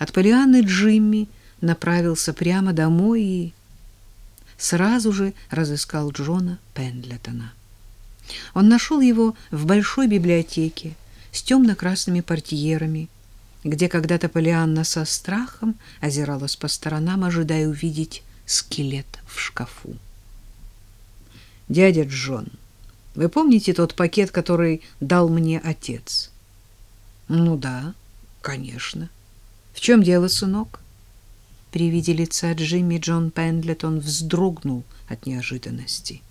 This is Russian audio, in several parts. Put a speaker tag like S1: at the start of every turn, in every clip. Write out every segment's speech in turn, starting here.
S1: От Полианны Джимми направился прямо домой и сразу же разыскал Джона Пендлетона. Он нашел его в большой библиотеке с темно-красными портьерами, где когда-то Полианна со страхом озиралась по сторонам, ожидая увидеть скелет в шкафу. «Дядя Джон, вы помните тот пакет, который дал мне отец?» «Ну да, конечно. В чем дело, сынок?» При виде лица Джимми Джон Пендлетон вздрогнул от неожиданности.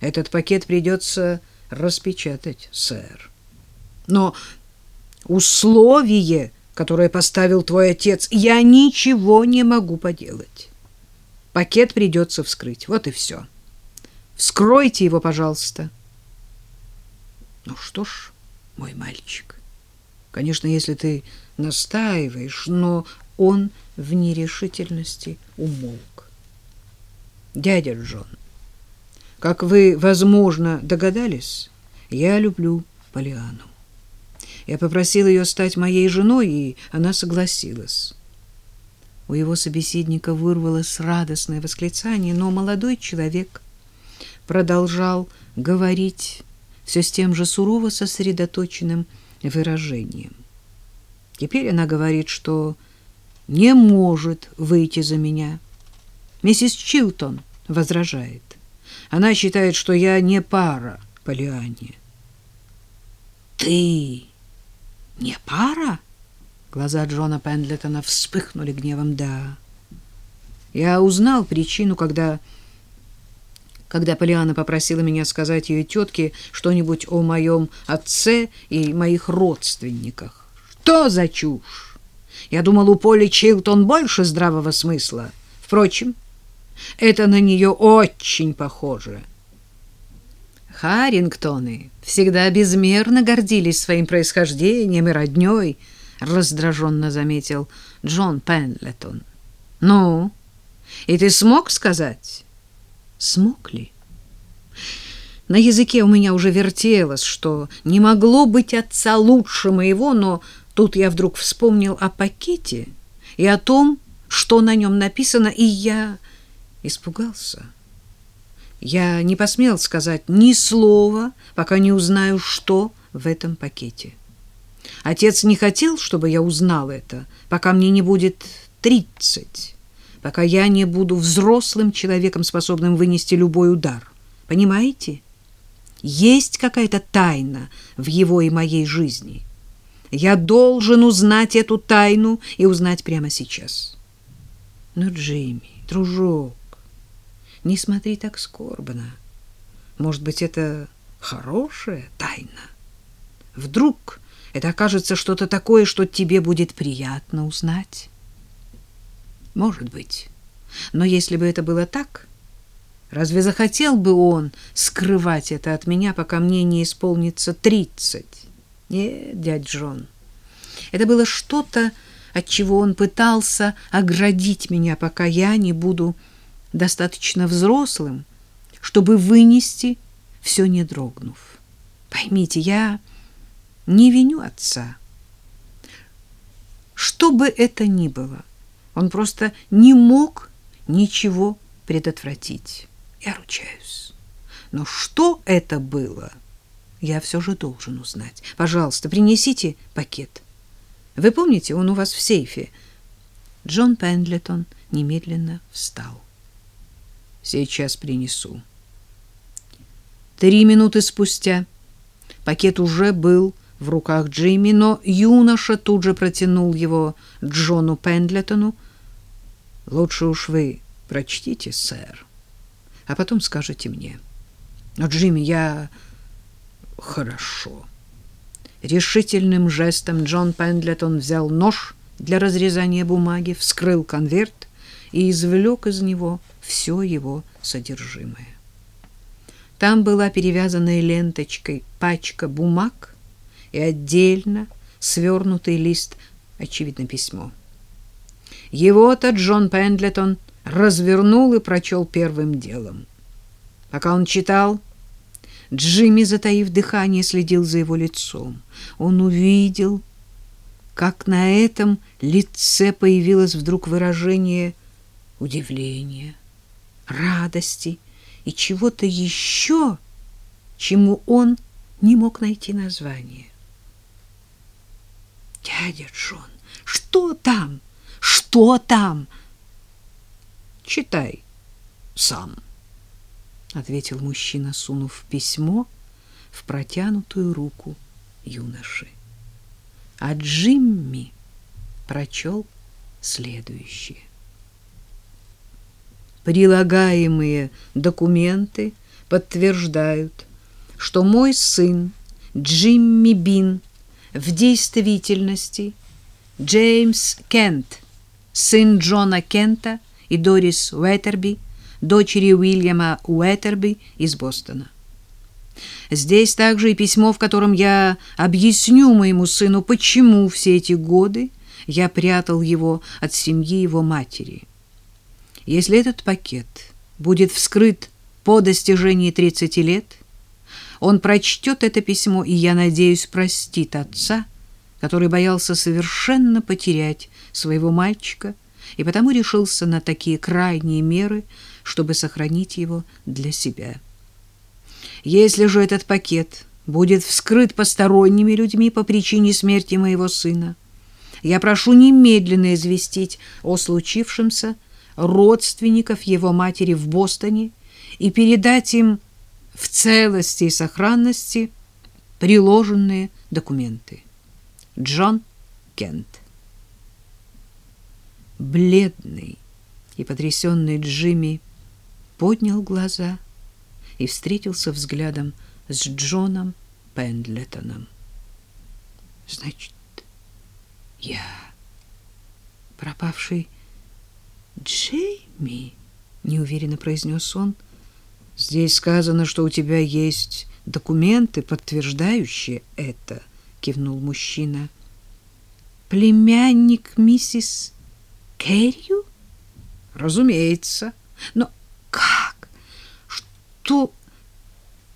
S1: «Этот пакет придется распечатать, сэр. Но условие, которое поставил твой отец, я ничего не могу поделать. Пакет придется вскрыть, вот и все. Вскройте его, пожалуйста». «Ну что ж, мой мальчик, конечно, если ты настаиваешь, но он в нерешительности умолк. Дядя Джон, как вы, возможно, догадались, я люблю Полиану. Я попросил ее стать моей женой, и она согласилась. У его собеседника вырвалось радостное восклицание, но молодой человек продолжал говорить все с тем же сурово сосредоточенным выражением. Теперь она говорит, что не может выйти за меня. Миссис Чилтон возражает. Она считает, что я не пара Полиане. Ты не пара? Глаза Джона Пендлетона вспыхнули гневом. Да. Я узнал причину, когда когда Полиана попросила меня сказать ее тетке что-нибудь о моем отце и моих родственниках. Что за чушь? Я думал, у Поли Чилтон больше здравого смысла. Впрочем, это на нее очень похоже. Харингтоны всегда безмерно гордились своим происхождением и роднёй, раздраженно заметил Джон Пенлетон. Ну, и ты смог сказать? Смог ли? На языке у меня уже вертелось, что не могло быть отца лучше моего, но Тут я вдруг вспомнил о пакете и о том, что на нем написано, и я испугался. Я не посмел сказать ни слова, пока не узнаю, что в этом пакете. Отец не хотел, чтобы я узнал это, пока мне не будет тридцать, пока я не буду взрослым человеком, способным вынести любой удар. Понимаете? Есть какая-то тайна в его и моей жизни — я должен узнать эту тайну и узнать прямо сейчас. Но, Джейми, дружок, не смотри так скорбно. Может быть, это хорошая тайна? Вдруг это окажется что-то такое, что тебе будет приятно узнать? Может быть. Но если бы это было так, разве захотел бы он скрывать это от меня, пока мне не исполнится тридцать? Нет, дядь Джон, это было что-то, от чего он пытался оградить меня, пока я не буду достаточно взрослым, чтобы вынести все не дрогнув. Поймите, я не виню отца. Что бы это ни было, он просто не мог ничего предотвратить. Я ручаюсь. Но что это было, я все же должен узнать. Пожалуйста, принесите пакет. Вы помните, он у вас в сейфе. Джон Пендлетон немедленно встал. Сейчас принесу. Три минуты спустя пакет уже был в руках Джимми, но юноша тут же протянул его Джону Пендлетону. Лучше уж вы прочтите, сэр, а потом скажете мне. Но, Джимми, я хорошо. Решительным жестом Джон Пендлетон взял нож для разрезания бумаги, вскрыл конверт и извлек из него все его содержимое. Там была перевязанная ленточкой пачка бумаг и отдельно свернутый лист, очевидно, письмо. Его-то Джон Пендлетон развернул и прочел первым делом. Пока он читал, Джимми, затаив дыхание, следил за его лицом. Он увидел, как на этом лице появилось вдруг выражение удивления, радости и чего-то еще, чему он не мог найти название. «Дядя Джон, что там? Что там?»
S2: «Читай сам», — ответил мужчина, сунув письмо в протянутую руку юноши. А Джимми прочел следующее. Прилагаемые документы подтверждают, что мой сын Джимми Бин в действительности Джеймс Кент, сын Джона Кента и Дорис Уэтерби, дочери Уильяма Уэтерби из Бостона. Здесь также и письмо, в котором я объясню моему сыну, почему все эти годы я прятал его от семьи его матери. Если этот пакет будет вскрыт по достижении 30 лет, он прочтет это письмо, и, я надеюсь, простит отца, который боялся совершенно потерять своего мальчика и потому решился на такие крайние меры, чтобы сохранить его для себя. Если же этот пакет будет вскрыт посторонними людьми по причине смерти моего сына, я прошу немедленно известить о случившемся родственников его матери в Бостоне и передать им в целости и сохранности приложенные документы. Джон Кент. Бледный и потрясенный Джимми поднял глаза — и встретился взглядом с Джоном Пендлетоном. Значит, я пропавший Джейми, неуверенно произнес он. Здесь сказано, что у тебя есть документы, подтверждающие это, кивнул мужчина. Племянник миссис Кэррю? Разумеется. Но что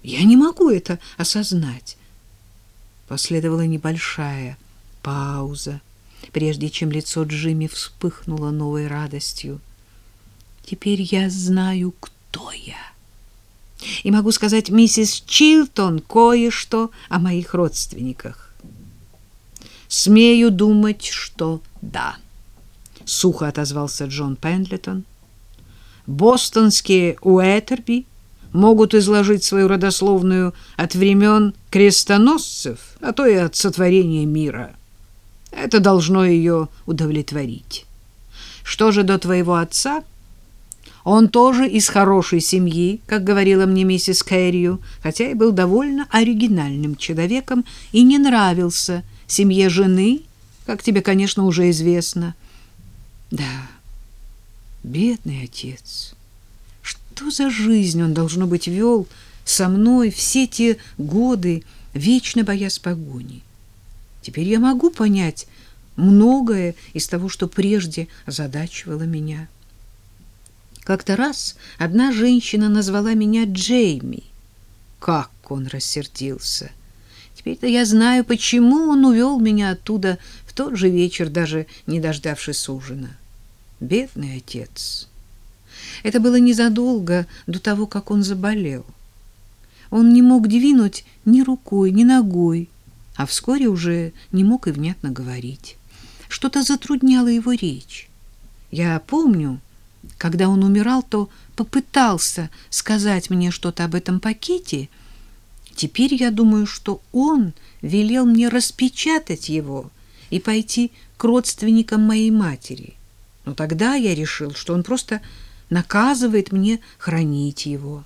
S2: я не могу это осознать. Последовала небольшая пауза, прежде чем лицо Джимми вспыхнуло новой радостью. Теперь я знаю, кто я. И могу сказать миссис Чилтон кое-что о моих родственниках. Смею думать, что да. Сухо отозвался Джон Пендлетон. Бостонские Уэтерби могут изложить свою родословную от времен крестоносцев, а то и от сотворения мира. Это должно ее удовлетворить. Что же до твоего отца? Он тоже из хорошей семьи, как говорила мне миссис Кэррию, хотя и был довольно оригинальным человеком и не нравился семье жены, как тебе, конечно, уже известно. Да, бедный отец. Что за жизнь он, должно быть, вел со мной все те годы, вечно боясь погони? Теперь я могу понять многое из того, что прежде озадачивало меня. Как-то раз одна женщина назвала меня Джейми. Как он рассердился! Теперь-то я знаю, почему он увел меня оттуда в тот же вечер, даже не дождавшись ужина. Бедный отец! Это было незадолго до того, как он заболел. Он не мог двинуть ни рукой, ни ногой, а вскоре уже не мог и внятно говорить. Что-то затрудняло его речь. Я помню, когда он умирал, то попытался сказать мне что-то об этом пакете. Теперь я думаю, что он велел мне распечатать его и пойти к родственникам моей матери. Но тогда я решил, что он просто наказывает мне хранить его.